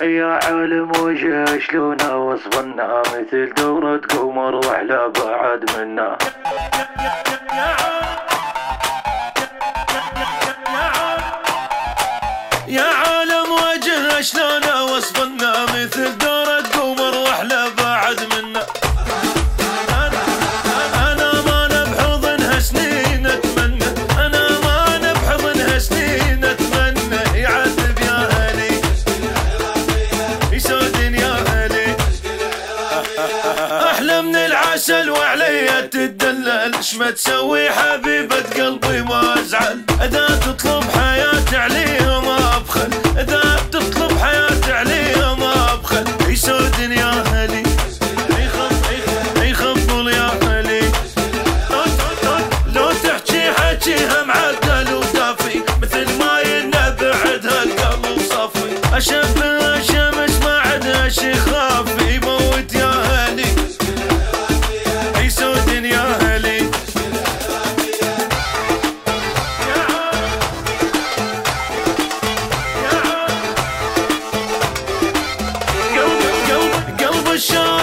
يا عالم وجه شلون وصفنا مثل دورة قمر واحلى بعد منا. من العسل وعلي تدلل إيش ما تسوي حبيبة قلبي ما أزعل. اذا تطلب حياتي عليها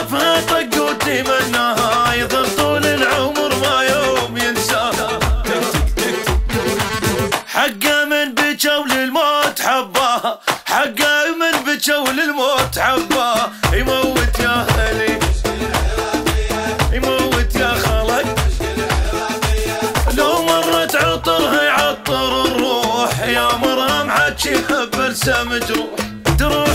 الشافها طق وتمناها يظل طول العمر ما يوم ينساها حقه من بجو للموت حباها حقه من بجو للموت حباها يموت يا أهلي يموت يا خلق لو مرت عطرها يعطر الروح يا مرام حكيها برسه مجروح تروح